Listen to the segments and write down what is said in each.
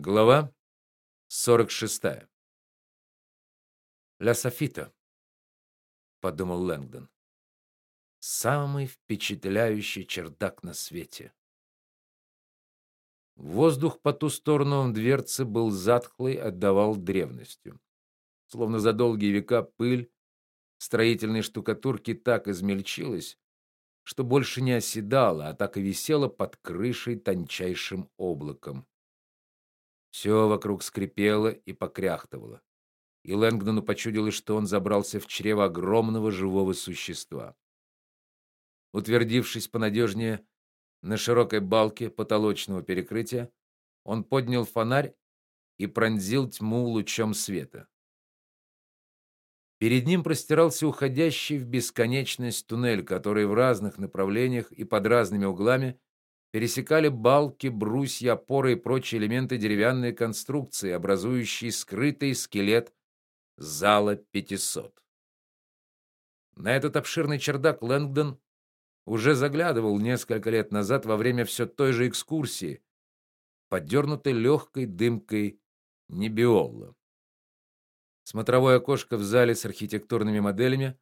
Глава 46. Ля Софита, подумал Лэнгдон. Самый впечатляющий чердак на свете. Воздух по ту сторону дверцы был затхлый, отдавал древностью. Словно за долгие века пыль строительной штукатурки так измельчилась, что больше не оседала, а так и висела под крышей тончайшим облаком. Все вокруг скрипело и покряхтывало. И Лэнгдону почудилось, что он забрался в чрево огромного живого существа. Утвердившись понадежнее на широкой балке потолочного перекрытия, он поднял фонарь и пронзил тьму лучом света. Перед ним простирался уходящий в бесконечность туннель, который в разных направлениях и под разными углами пересекали балки, брусья, опоры и прочие элементы деревянной конструкции, образующие скрытый скелет зала 500. На этот обширный чердак Лэнгдон уже заглядывал несколько лет назад во время все той же экскурсии, подернутой легкой дымкой небиолла. Смотровое окошко в зале с архитектурными моделями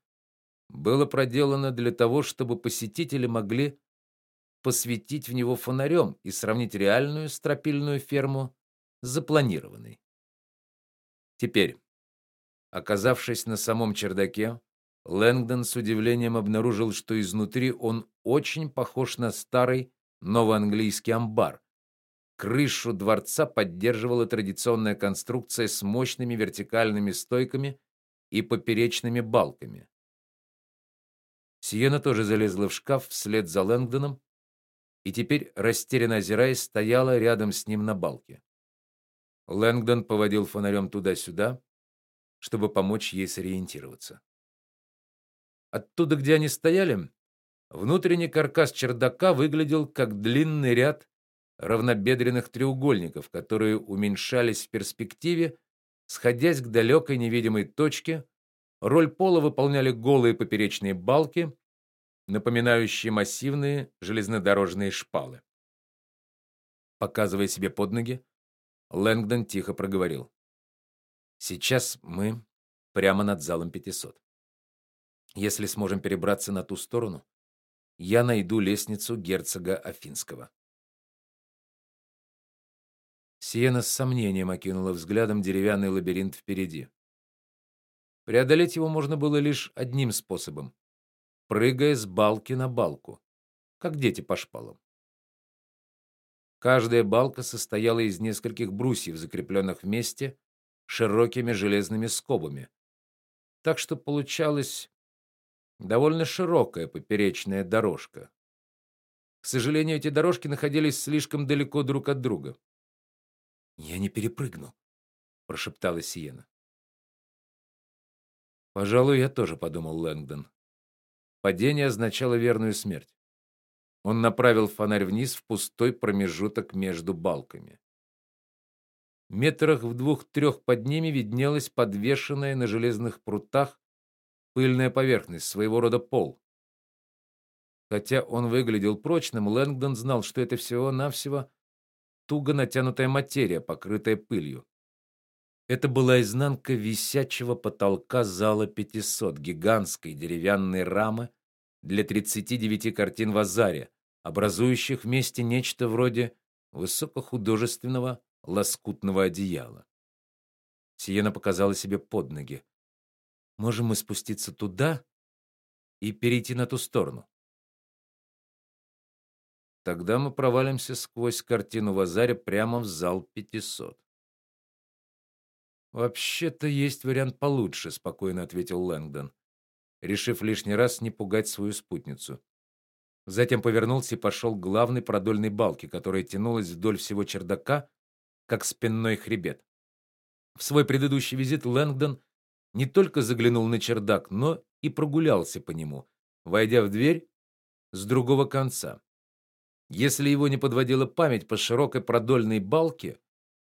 было проделано для того, чтобы посетители могли посветить в него фонарем и сравнить реальную стропильную ферму с запланированной. Теперь, оказавшись на самом чердаке, Лэнгдон с удивлением обнаружил, что изнутри он очень похож на старый новоанглийский амбар. Крышу дворца поддерживала традиционная конструкция с мощными вертикальными стойками и поперечными балками. Сиена тоже залезла в шкаф вслед за Лэнгдоном и теперь, растерянно озираясь, стояла рядом с ним на балке. Лэнгдон поводил фонарем туда-сюда, чтобы помочь ей сориентироваться. Оттуда, где они стояли, внутренний каркас чердака выглядел как длинный ряд равнобедренных треугольников, которые уменьшались в перспективе, сходясь к далекой невидимой точке. Роль пола выполняли голые поперечные балки, напоминающие массивные железнодорожные шпалы. Показывая себе под ноги, Лэнгдон тихо проговорил: "Сейчас мы прямо над залом 500. Если сможем перебраться на ту сторону, я найду лестницу герцога Афинского". Сиена с сомнением окинула взглядом деревянный лабиринт впереди. Преодолеть его можно было лишь одним способом прыгая с балки на балку, как дети по шпалам. Каждая балка состояла из нескольких брусьев, закрепленных вместе широкими железными скобами. Так что получалась довольно широкая поперечная дорожка. К сожалению, эти дорожки находились слишком далеко друг от друга. "Я не перепрыгну", прошептала Сиена. Пожалуй, я тоже подумал Лэнгдон. Падение означало верную смерть. Он направил фонарь вниз в пустой промежуток между балками. Метрах в двух-трех под ними виднелась подвешенная на железных прутах пыльная поверхность, своего рода пол. Хотя он выглядел прочным, Лэнгдон знал, что это всего-навсего туго натянутая материя, покрытая пылью. Это была изнанка висячего потолка зала 500, гигантской деревянной рамы для 39 картин в Азаре, образующих вместе нечто вроде высокохудожественного лоскутного одеяла. Сиена показала себе под ноги. Можем мы спуститься туда и перейти на ту сторону? Тогда мы провалимся сквозь картину в Азаре прямо в зал 500. Вообще-то есть вариант получше, спокойно ответил Лэнгдон, решив лишний раз не пугать свою спутницу. Затем повернулся и пошел к главной продольной балке, которая тянулась вдоль всего чердака, как спинной хребет. В свой предыдущий визит Лэнгдон не только заглянул на чердак, но и прогулялся по нему, войдя в дверь с другого конца. Если его не подводила память по широкой продольной балке,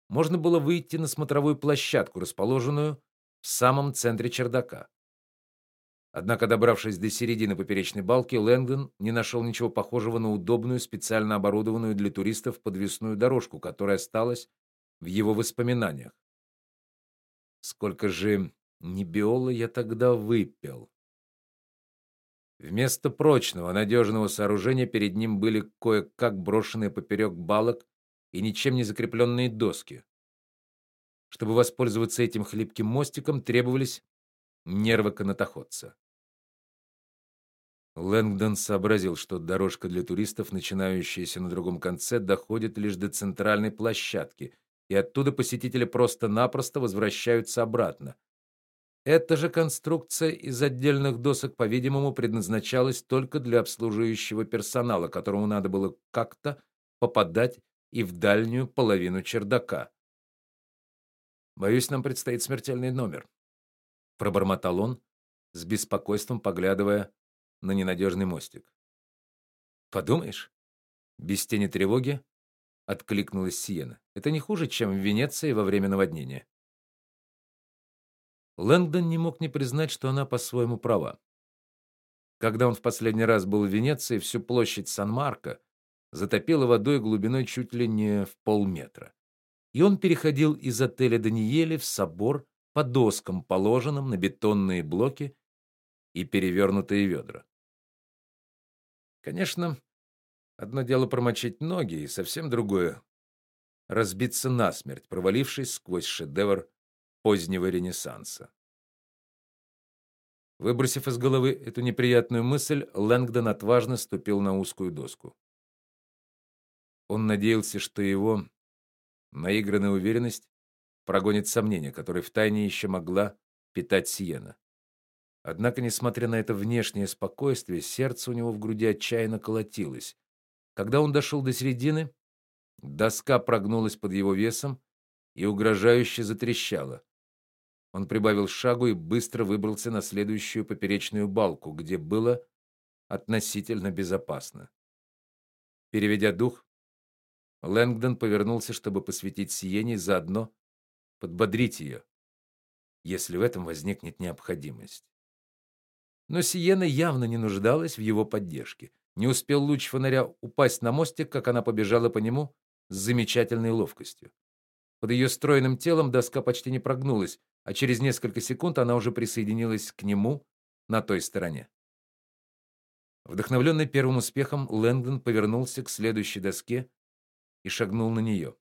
можно было выйти на смотровую площадку, расположенную в самом центре чердака. Однако, добравшись до середины поперечной балки, Лэнгдон не нашел ничего похожего на удобную, специально оборудованную для туристов подвесную дорожку, которая осталась в его воспоминаниях. Сколько же небиола я тогда выпил? Вместо прочного, надежного сооружения перед ним были кое-как брошенные поперек балок и ничем не закрепленные доски. Чтобы воспользоваться этим хлипким мостиком, требовались нервы канатоходца. Лэнгдон сообразил, что дорожка для туристов, начинающаяся на другом конце, доходит лишь до центральной площадки, и оттуда посетители просто-напросто возвращаются обратно, эта же конструкция из отдельных досок, по-видимому, предназначалась только для обслуживающего персонала, которому надо было как-то попадать и в дальнюю половину чердака. Боюсь, нам предстоит смертельный номер, пробормотал он, с беспокойством поглядывая на ненадежный мостик. Подумаешь, без тени тревоги откликнулась Сиена. Это не хуже, чем в Венеции во время наводнения. Лэнгдон не мог не признать, что она по-своему права. Когда он в последний раз был в Венеции, всю площадь Сан-Марко затопило водой глубиной чуть ли не в полметра. И он переходил из отеля Даниэли в собор по доскам, положенным на бетонные блоки и перевернутые ведра. Конечно, одно дело промочить ноги, и совсем другое разбиться насмерть, провалившись сквозь шедевр позднего Ренессанса. Выбросив из головы эту неприятную мысль, Лэнгдон отважно ступил на узкую доску. Он надеялся, что его наигранная уверенность прогонит сомнения, которые втайне еще могла питать Сиена. Однако, несмотря на это внешнее спокойствие, сердце у него в груди отчаянно колотилось. Когда он дошел до середины, доска прогнулась под его весом и угрожающе затрещала. Он прибавил шагу и быстро выбрался на следующую поперечную балку, где было относительно безопасно. Переведя дух, Лэнгдон повернулся, чтобы посветить Сиене, заодно подбодрить ее, если в этом возникнет необходимость. Но Сиена явно не нуждалась в его поддержке. Не успел луч фонаря упасть на мостик, как она побежала по нему с замечательной ловкостью. Под ее стройным телом доска почти не прогнулась, а через несколько секунд она уже присоединилась к нему на той стороне. Вдохновленный первым успехом, Лэнгдон повернулся к следующей доске и шагнул на нее.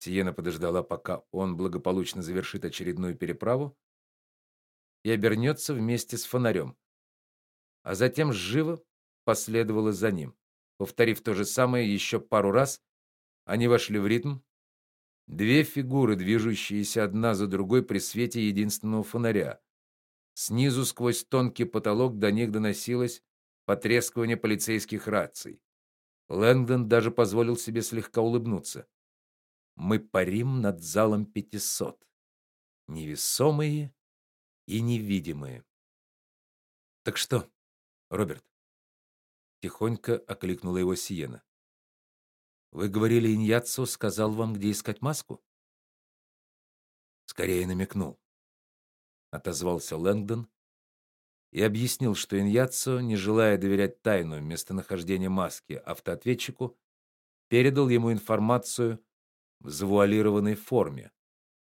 Сиена подождала, пока он благополучно завершит очередную переправу и обернется вместе с фонарем, а затем живо последовала за ним. Повторив то же самое еще пару раз, они вошли в ритм, Две фигуры, движущиеся одна за другой при свете единственного фонаря. Снизу сквозь тонкий потолок до них доносилось потрескивание полицейских раций. Лэнгдон даже позволил себе слегка улыбнуться. Мы парим над залом 500. Невесомые и невидимые. Так что, Роберт? тихонько окликнула его Сиена. Вы говорили, Иньяццо сказал вам, где искать маску? Скорее намекнул. Отозвался Лэнгдон и объяснил, что Иньяццо, не желая доверять тайну местонахождения маски автоответчику, передал ему информацию в завуалированной форме.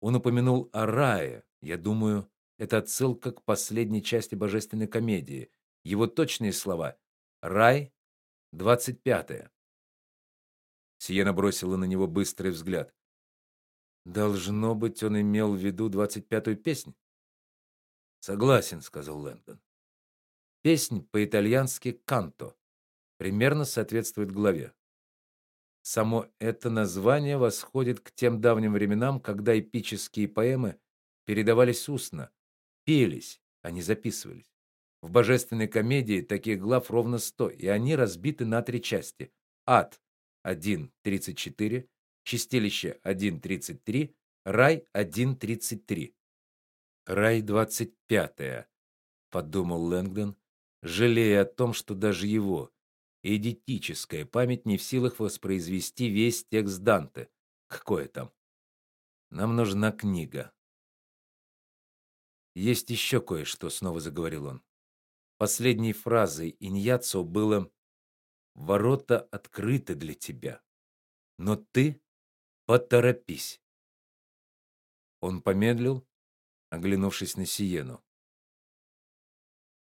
Он упомянул о рае. Я думаю, это отсылка к последней части божественной комедии. Его точные слова: рай двадцать пятое. Сиена бросила на него быстрый взгляд. Должно быть, он имел в виду двадцать пятую песнь. Согласен, сказал Лэндон. Песнь по-итальянски канто примерно соответствует главе. Само это название восходит к тем давним временам, когда эпические поэмы передавались устно, пелись, а не записывались. В божественной комедии таких глав ровно сто, и они разбиты на три части: ад 1.34, чистилище 1.33, рай 1.33. Рай 25 подумал Лэнгдон, жалея о том, что даже его эдетическая память не в силах воспроизвести весь текст Данте. Какое там? Нам нужна книга. Есть еще кое-что, снова заговорил он. Последней фразой Иньяцо было Ворота открыты для тебя. Но ты Поторопись. Он помедлил, оглянувшись на Сиену.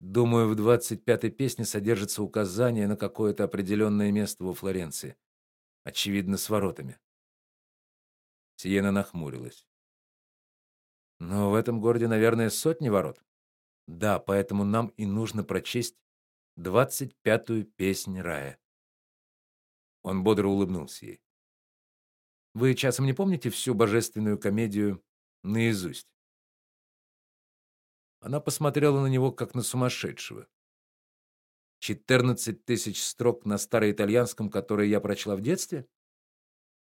Думаю, в двадцать пятой песне содержится указание на какое-то определенное место во Флоренции, очевидно, с воротами. Сиена нахмурилась. Но в этом городе, наверное, сотни ворот. Да, поэтому нам и нужно прочесть двадцать пятую песнь рая. Он бодро улыбнулся ей. Вы часом не помните всю божественную комедию наизусть? Она посмотрела на него как на сумасшедшего. «Четырнадцать тысяч строк на староитальянском, которые я прочла в детстве?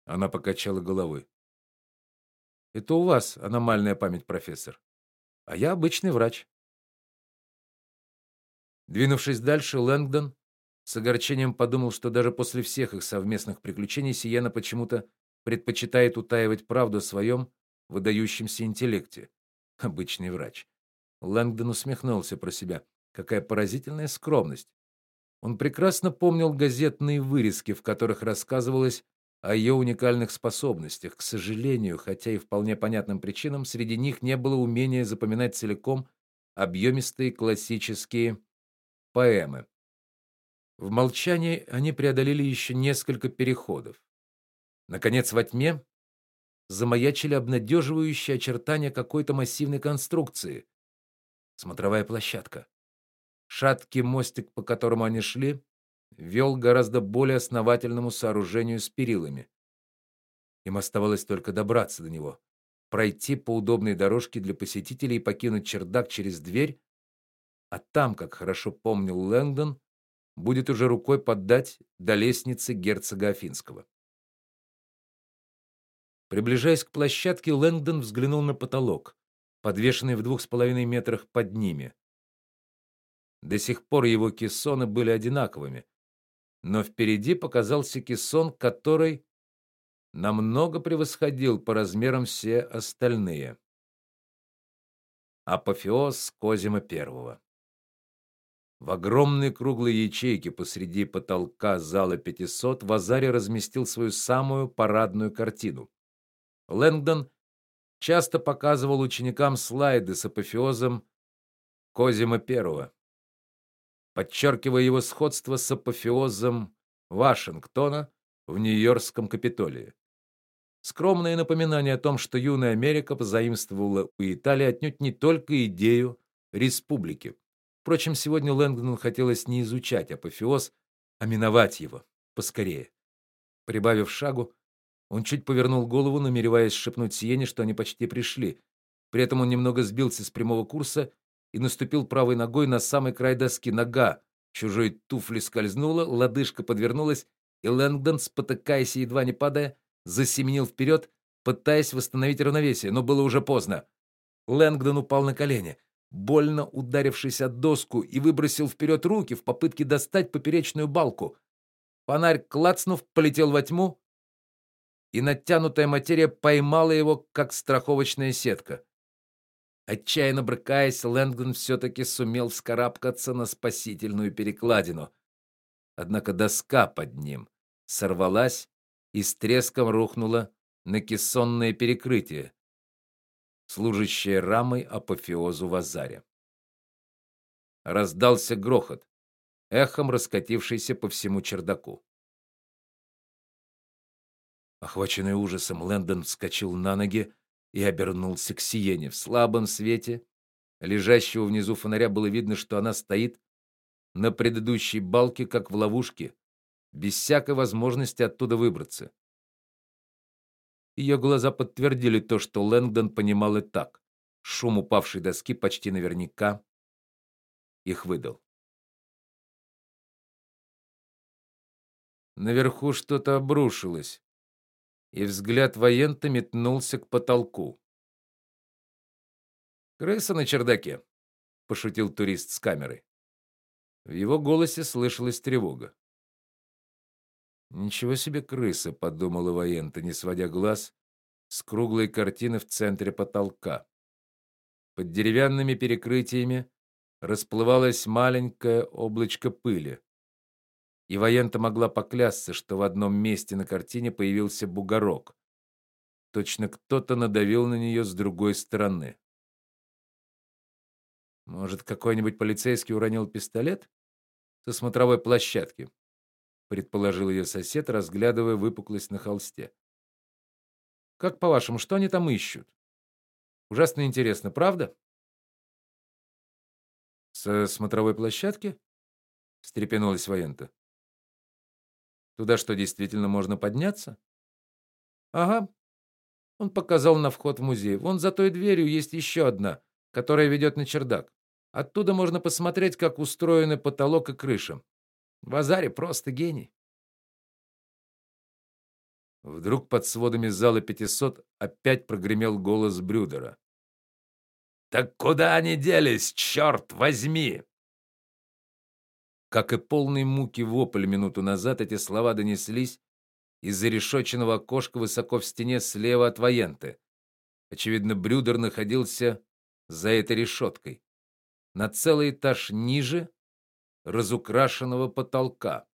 Она покачала головой. Это у вас аномальная память, профессор. А я обычный врач. Двинувшись дальше, Лэнгдон с огорчением подумал, что даже после всех их совместных приключений Сиена почему-то предпочитает утаивать правду о своем выдающемся интеллекте. Обычный врач. Лэнгдон усмехнулся про себя. Какая поразительная скромность. Он прекрасно помнил газетные вырезки, в которых рассказывалось о ее уникальных способностях. К сожалению, хотя и вполне понятным причинам, среди них не было умения запоминать целиком объемистые классические поэмы. В молчании они преодолели еще несколько переходов. Наконец, во тьме замаячили обнадеживающие очертания какой-то массивной конструкции смотровая площадка. Шаткий мостик, по которому они шли, вел к гораздо более основательному сооружению с перилами. Им оставалось только добраться до него, пройти по удобной дорожке для посетителей и покинуть чердак через дверь, а там, как хорошо помнил Лэнгдон, будет уже рукой подать до лестницы герцога Афинского. Приближаясь к площадке, Лэнгдон взглянул на потолок подвешенный в двух с половиной метрах под ними. До сих пор его кессоны были одинаковыми, но впереди показался кессон, который намного превосходил по размерам все остальные. Апофеоз Козима первого. В огромной круглой ячейке посреди потолка зала 500 Вазари разместил свою самую парадную картину. Лэнгдон часто показывал ученикам слайды с апофеозом Козима I, подчеркивая его сходство с апофеозом Вашингтона в Нью-Йоркском Капитолии. Скромное напоминание о том, что юная Америка позаимствовала у Италии отнюдь не только идею республики. Впрочем, сегодня Лэнгдону хотелось не изучать апофеоз, а миновать его поскорее. Прибавив шагу, он чуть повернул голову, намереваясь шепнуть Сиене, что они почти пришли. При этом он немного сбился с прямого курса и наступил правой ногой на самый край доски. Нога чужой туфли скользнула, лодыжка подвернулась, и Лэнгдон, спотыкаясь и едва не падая, засеменил вперед, пытаясь восстановить равновесие, но было уже поздно. Лэнгдон упал на колени, больно ударившись о доску, и выбросил вперед руки в попытке достать поперечную балку. Фонарь, клацнув, полетел во тьму, и натянутая материя поймала его, как страховочная сетка. Отчаянно брыкаясь, Лэнгдон все-таки сумел вскарабкаться на спасительную перекладину. Однако доска под ним сорвалась и с треском рухнула на кессонное перекрытие, служащее рамой апофеозу Вазаря. Раздался грохот, эхом раскатившийся по всему чердаку. Охваченный ужасом, Лэндон вскочил на ноги и обернулся к Сиене. В слабом свете лежащего внизу фонаря было видно, что она стоит на предыдущей балке, как в ловушке, без всякой возможности оттуда выбраться. Ее глаза подтвердили то, что Лэнгдон понимал и так. Шум упавшей доски почти наверняка их выдал. Наверху что-то обрушилось и взгляд воента метнулся к потолку. Крыса на чердаке, пошутил турист с камерой. В его голосе слышалась тревога. Ничего себе крыса, подумала воента, не сводя глаз с круглой картины в центре потолка. Под деревянными перекрытиями расплывалось маленькое облачко пыли и Воента могла поклясться, что в одном месте на картине появился бугорок. Точно кто-то надавил на нее с другой стороны. Может, какой-нибудь полицейский уронил пистолет со смотровой площадки, предположил ее сосед, разглядывая выпуклость на холсте. Как по-вашему, что они там ищут? Ужасно интересно, правда? С смотровой площадки? встрепенулась Воента. Туда что, действительно можно подняться? Ага. Он показал на вход в музей. Вон за той дверью есть еще одна, которая ведет на чердак. Оттуда можно посмотреть, как устроены потолок и крыша. Вазари просто гений. Вдруг под сводами зала 500 опять прогремел голос Брюдера. Так куда они делись, черт возьми? Как и полный муки вопль минуту назад, эти слова донеслись из зарешоченного окошка высоко в стене слева от военты. Очевидно, Брюдер находился за этой решеткой, на целый этаж ниже разукрашенного потолка.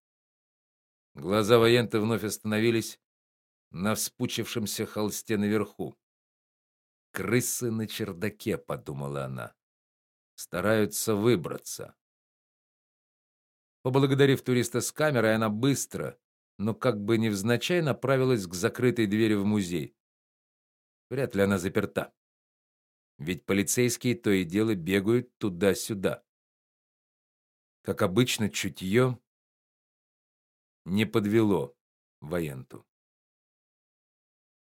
Глаза военты вновь остановились на вспучившемся холсте наверху. Крысы на чердаке, подумала она. Стараются выбраться. Поблагодарив туриста с камерой, она быстро, но как бы невзначай направилась к закрытой двери в музей. Вряд ли она заперта. Ведь полицейские то и дело бегают туда-сюда. Как обычно, чутье не подвело военту.